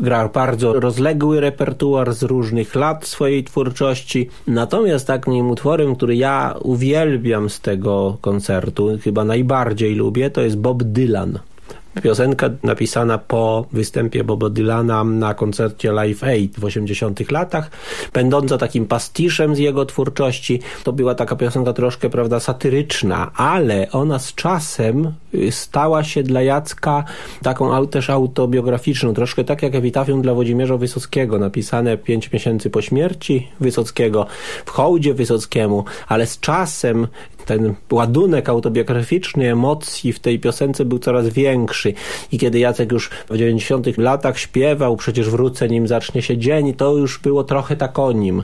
gra bardzo rozległy repertuar z różnych lat swojej twórczości. Natomiast takim utworem, który ja uwielbiam z tego koncertu, chyba najbardziej lubię, to jest Bob Dylan. Piosenka napisana po występie Boba Dylana na koncercie Live Aid w 80 latach, będąca takim pastiszem z jego twórczości. To była taka piosenka troszkę, prawda, satyryczna, ale ona z czasem stała się dla Jacka taką też autobiograficzną, troszkę tak jak Epitafium dla Włodzimierza Wysockiego, napisane pięć miesięcy po śmierci Wysockiego, w hołdzie Wysockiemu, ale z czasem ten ładunek autobiograficzny emocji w tej piosence był coraz większy i kiedy Jacek już w 90 latach śpiewał przecież wrócę nim zacznie się dzień, to już było trochę tak o nim.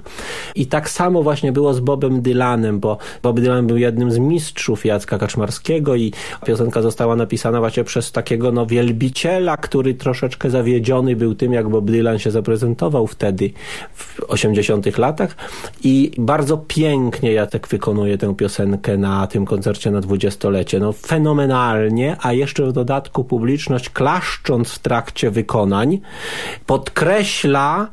I tak samo właśnie było z Bobem Dylanem, bo Bob Dylan był jednym z mistrzów Jacka Kaczmarskiego i piosenka została napisana właśnie przez takiego no wielbiciela, który troszeczkę zawiedziony był tym, jak Bob Dylan się zaprezentował wtedy w 80 latach i bardzo pięknie Jacek wykonuje tę piosenkę na tym koncercie na dwudziestolecie. No fenomenalnie, a jeszcze w dodatku publiczność klaszcząc w trakcie wykonań podkreśla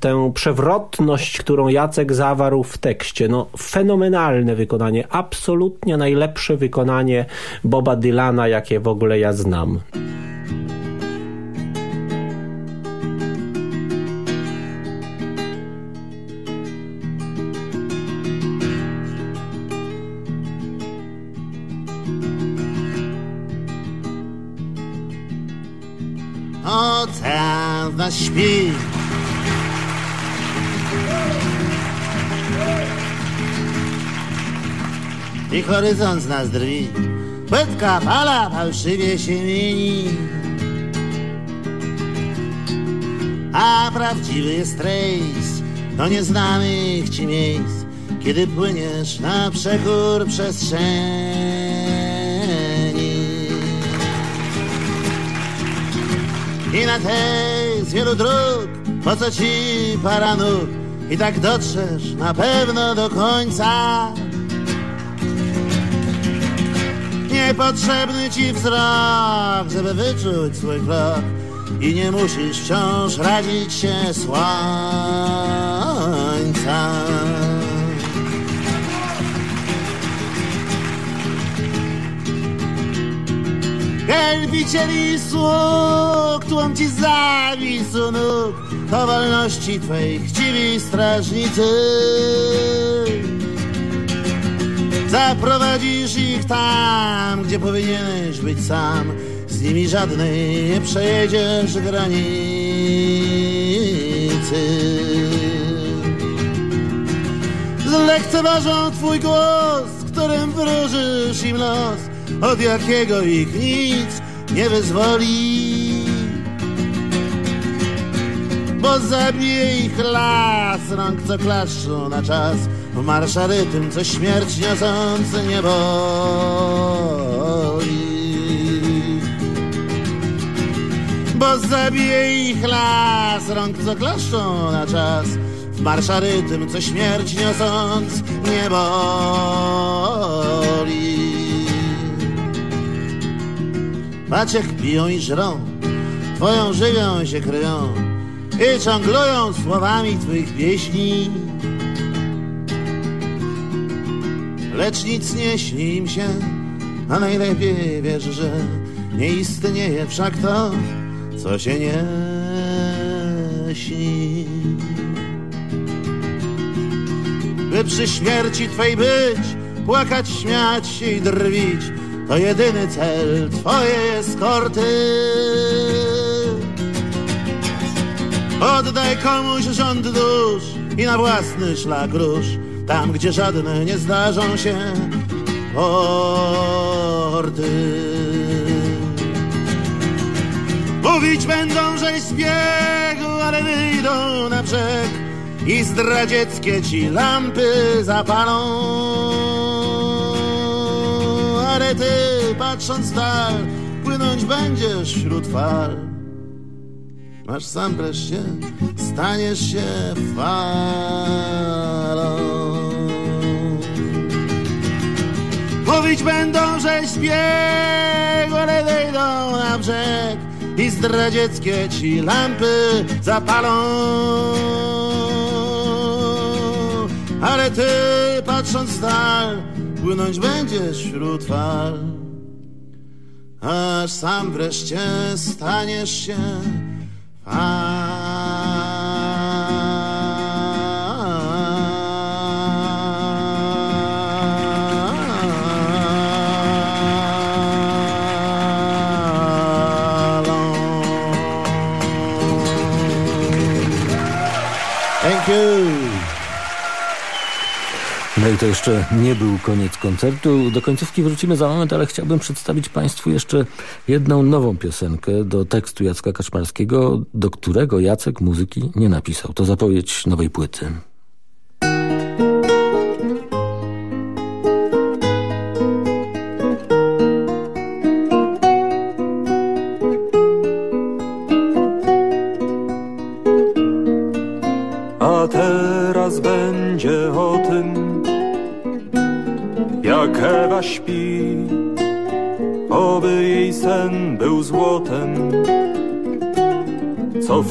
tę przewrotność, którą Jacek zawarł w tekście. No, fenomenalne wykonanie, absolutnie najlepsze wykonanie Boba Dylana, jakie w ogóle ja znam. Nas śpi I horyzont z nas drwi. Płytka fala fałszywie się mieni. A prawdziwy jest rejs. Do nieznanych ci miejsc. Kiedy płyniesz na przekór przestrzeni. I na tej z wielu dróg Po co ci para nóg I tak dotrzesz na pewno do końca Niepotrzebny ci wzrok Żeby wyczuć swój krok I nie musisz wciąż radzić się słońca. Wielbicieli sług, tłum ci zawisu nóg, po wolności twej chciwi strażnicy. Zaprowadzisz ich tam, gdzie powinieneś być sam, z nimi żadnej nie przejedziesz granicy. Zlekceważą twój głos, którym wróżysz im los, od jakiego ich nic nie wyzwoli. Bo zabije ich las rąk, co klaszczą na czas marsza rytm, co śmierć niosący nie boli. bo zabije ich las rąk, co klaszczą na czas. W marsza rytm, co śmierć niosąc nie boli. Patrz jak piją i żrą, twoją żywią się kryją i ciąglują słowami twoich pieśni. Lecz nic nie śni im się, a najlepiej wiesz, że nie istnieje wszak to, co się nie śni. By przy śmierci twej być, płakać, śmiać się i drwić, to jedyny cel twojej eskorty. Oddaj komuś rząd dusz i na własny szlak rusz, tam gdzie żadne nie zdarzą się porty. Mówić będą, że zbiegł, ale wyjdą na brzeg i zdradzieckie ci lampy zapalą. Ale ty, patrząc dal, płynąć będziesz wśród fal. Masz sam wreszcie, staniesz się falą. Mówić będą, że zbiegł, ale wyjdą na brzeg i zdradzieckie ci lampy zapalą. Ale ty, patrząc w dal, płynąć będziesz wśród fal. Aż sam wreszcie staniesz się Thank you. No i to jeszcze nie był koniec koncertu. Do końcówki wrócimy za moment, ale chciałbym przedstawić Państwu jeszcze jedną nową piosenkę do tekstu Jacka Kaczmarskiego, do którego Jacek muzyki nie napisał. To zapowiedź nowej płyty.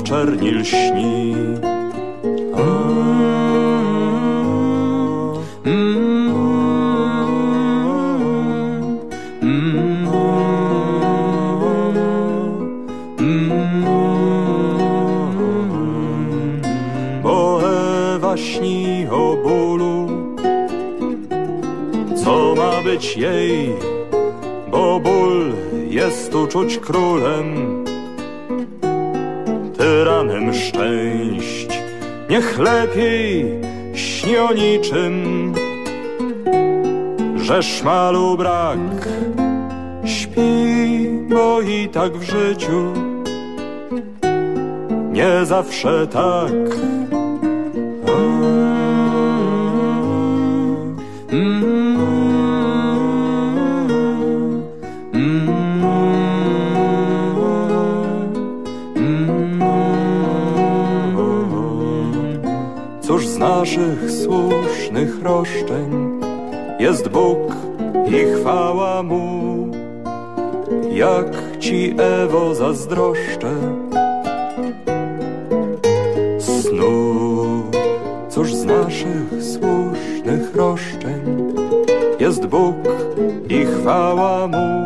Czerni lśni. Co ma być jej, bo ból jest uczuć królem, lepiej śni o niczym, że szmalu brak. Śpi, bo i tak w życiu nie zawsze tak. Roszczeń jest Bóg i chwała Mu, jak Ci Ewo zazdroszczę. Snu. Cóż z naszych słusznych roszczeń? Jest Bóg i chwała Mu,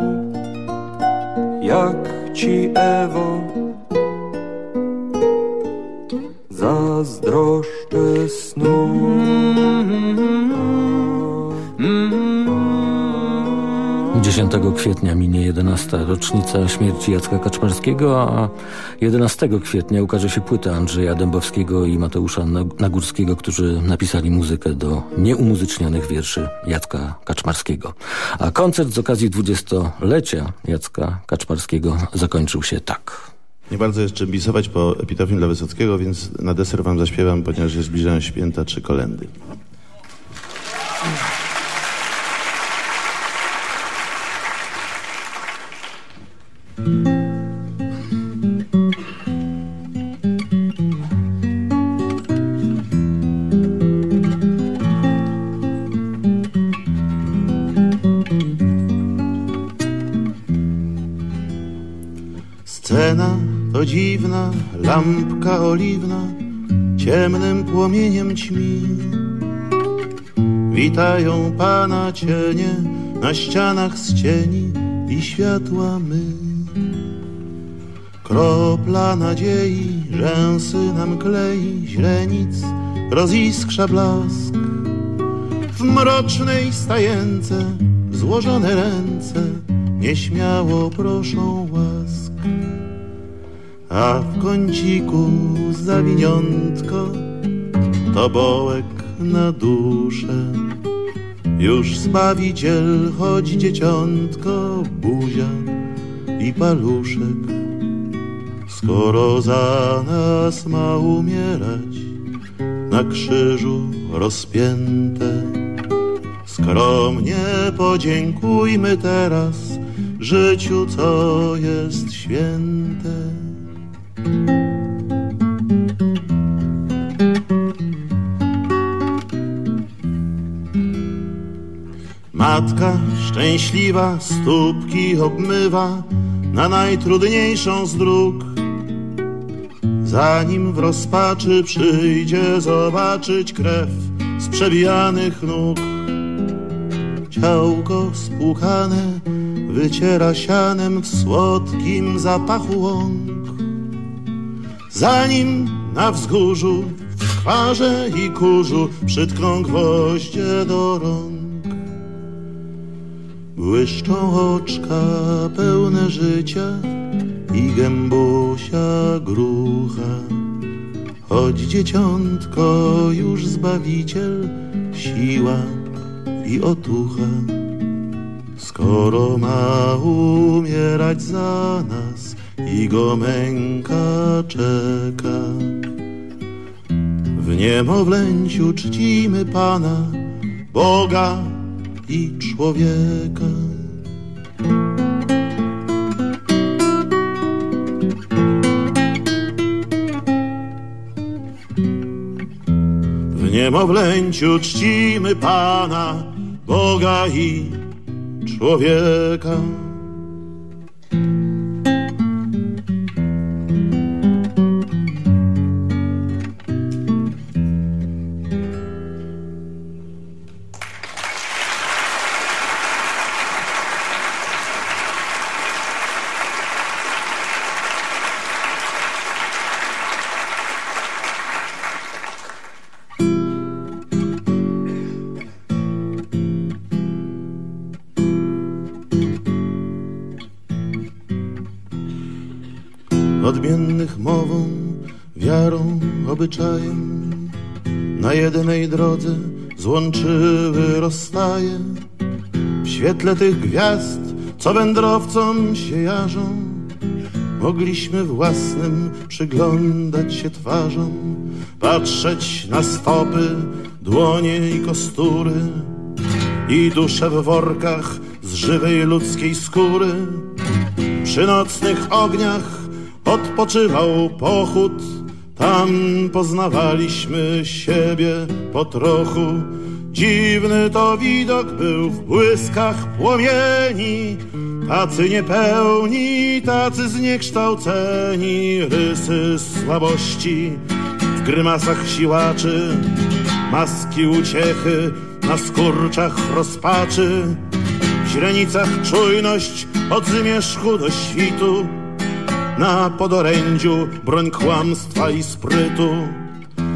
10 kwietnia minie 11. rocznica śmierci Jacka Kaczmarskiego, a 11 kwietnia ukaże się płyta Andrzeja Dębowskiego i Mateusza Nagórskiego, którzy napisali muzykę do nieumuzycznionych wierszy Jacka Kaczmarskiego. A koncert z okazji 20-lecia Jacka Kaczmarskiego zakończył się tak. Nie bardzo jeszcze bisować po epitafium dla Wysockiego, więc na deser wam zaśpiewam, ponieważ się zbliżają święta czy kolendy. Lampka oliwna ciemnym płomieniem ćmi. Witają pana cienie na ścianach z cieni i światła my. Kropla nadziei rzęsy nam klei, źrenic roziskrza blask. W mrocznej stajence złożone ręce nieśmiało proszą. A w kąciku zawiniątko to bołek na duszę. Już zbawiciel, choć dzieciątko, buzia i paluszek. Skoro za nas ma umierać na krzyżu rozpięte, skromnie podziękujmy teraz życiu, co jest święte. Matka szczęśliwa stópki obmywa na najtrudniejszą z dróg. Zanim w rozpaczy przyjdzie zobaczyć krew z przebijanych nóg. Ciałko spłukane wyciera sianem w słodkim zapachu łąk. Zanim na wzgórzu w kwarze i kurzu przytkną gwoździe do rąk. Błyszczą oczka pełne życia i gębusia grucha. Choć dzieciątko już zbawiciel, siła i otucha. Skoro ma umierać za nas i go męka czeka. W niemowlęciu czcimy Pana, Boga i człowieka. W niemowlęciu czcimy Pana, Boga i człowieka. Odmiennych mową, wiarą, obyczajem. Na jednej drodze złączyły rozstaje. W świetle tych gwiazd, co wędrowcom się jarzą, mogliśmy własnym przyglądać się twarzom, patrzeć na stopy, dłonie i kostury i dusze w workach z żywej ludzkiej skóry. Przy nocnych ogniach odpoczywał pochód, tam poznawaliśmy siebie po trochu. Dziwny to widok był w błyskach płomieni, tacy niepełni, tacy zniekształceni, rysy słabości w grymasach siłaczy, maski uciechy na skurczach rozpaczy, w źrenicach czujność od zmierzchu do świtu na podorędziu broń kłamstwa i sprytu.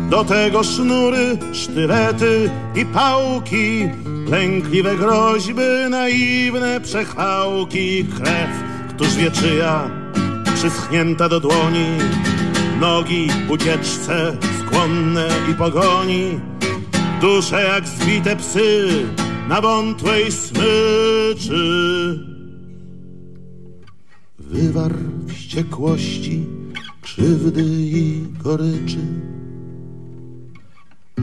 Do tego sznury, sztylety i pałki, lękliwe groźby, naiwne przechwałki, krew, któż wie czyja, przyschnięta do dłoni, nogi ucieczce, skłonne i pogoni, dusze jak zbite psy na wątłej smyczy wywar wściekłości, krzywdy i goryczy.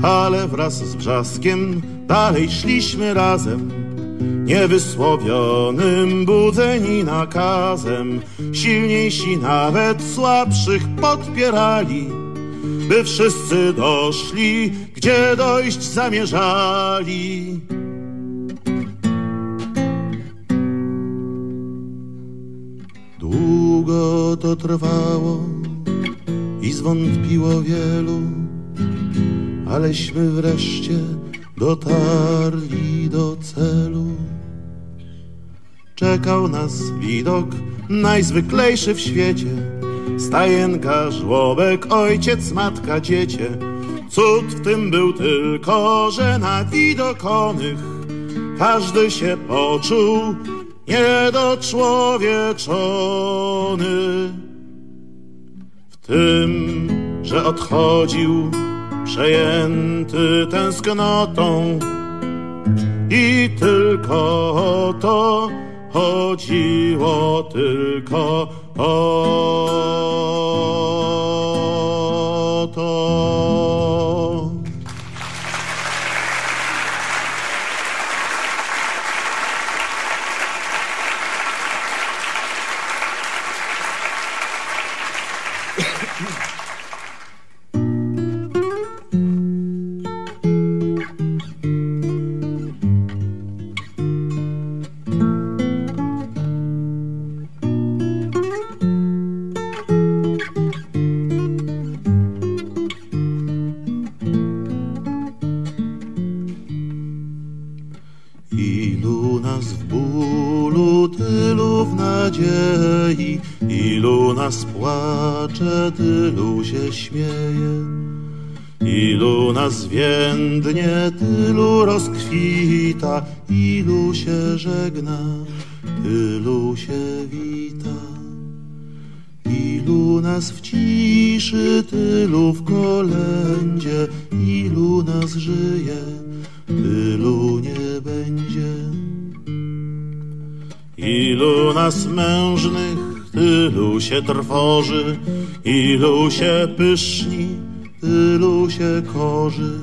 Ale wraz z wrzaskiem dalej szliśmy razem, niewysłowionym budzeni nakazem. Silniejsi nawet słabszych podpierali, by wszyscy doszli, gdzie dojść zamierzali. To trwało i zwątpiło wielu, aleśmy wreszcie dotarli do celu. Czekał nas widok najzwyklejszy w świecie, stajenka, żłobek, ojciec, matka, dziecię. Cud w tym był tylko, że na widok onych każdy się poczuł niedoczłowieczony. W tym, że odchodził przejęty tęsknotą i tylko o to chodziło, tylko o płacze, tylu się śmieje. Ilu nas więdnie, tylu rozkwita, ilu się żegna, tylu się wita. Ilu nas w ciszy, tylu w kolędzie, ilu nas żyje, tylu nie będzie. Ilu nas mężnych, tylu się trwoży, ilu się pyszni, tylu się korzy,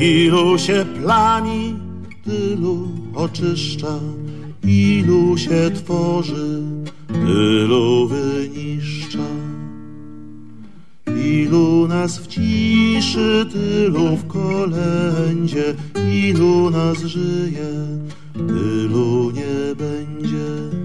ilu się plani, tylu oczyszcza, ilu się tworzy, tylu wyniszcza. Ilu nas w ciszy, tylu w kolędzie, ilu nas żyje, tylu nie będzie.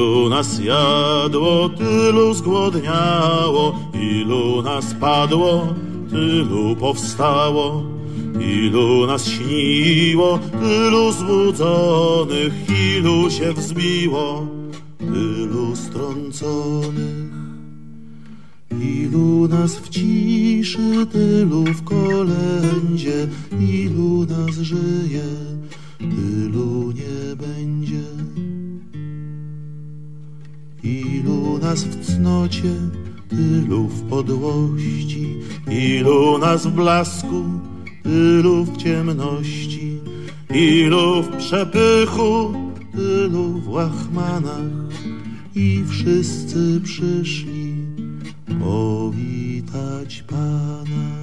Ilu nas jadło, tylu zgłodniało, ilu nas padło, tylu powstało, ilu nas śniło, tylu zbudzonych, ilu się wzbiło, tylu strąconych. Ilu nas w ciszy, tylu w kolędzie, ilu nas żyje, tylu nie będzie. Ilu nas w cnocie, tylu w podłości, ilu nas w blasku, tylu w ciemności, ilu w przepychu, tylu w łachmanach i wszyscy przyszli powitać Pana.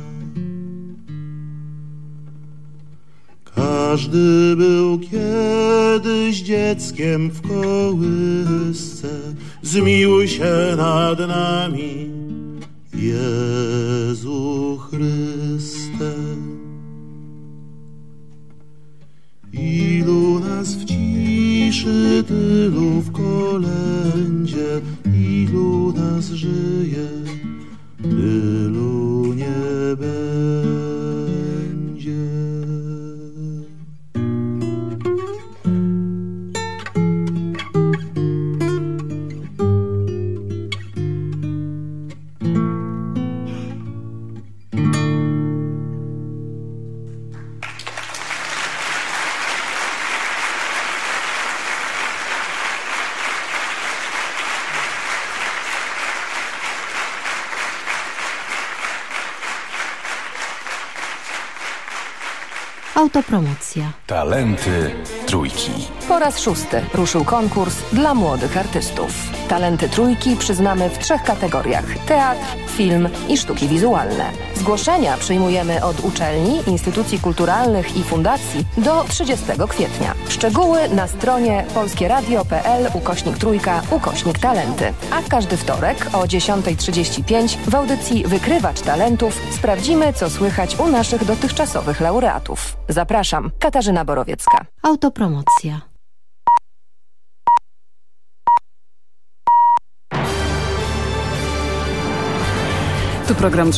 Każdy był kiedyś dzieckiem w kołysce, zmiłuj się nad nami, Jezu Chryste. Ilu nas w ciszy, tylu w kolędzie, ilu nas żyje, tylu nie będzie. Autopromocja. Talenty trójki. Po raz szósty ruszył konkurs dla młodych artystów. Talenty trójki przyznamy w trzech kategoriach: teatr, film i sztuki wizualne. Zgłoszenia przyjmujemy od uczelni, instytucji kulturalnych i fundacji do 30 kwietnia. Szczegóły na stronie polskieradio.pl ukośnik trójka ukośnik talenty. A w każdy wtorek o 10.35 w audycji Wykrywacz Talentów sprawdzimy, co słychać u naszych dotychczasowych laureatów. Zapraszam, Katarzyna Borowiecka. Autopromocja. Tu program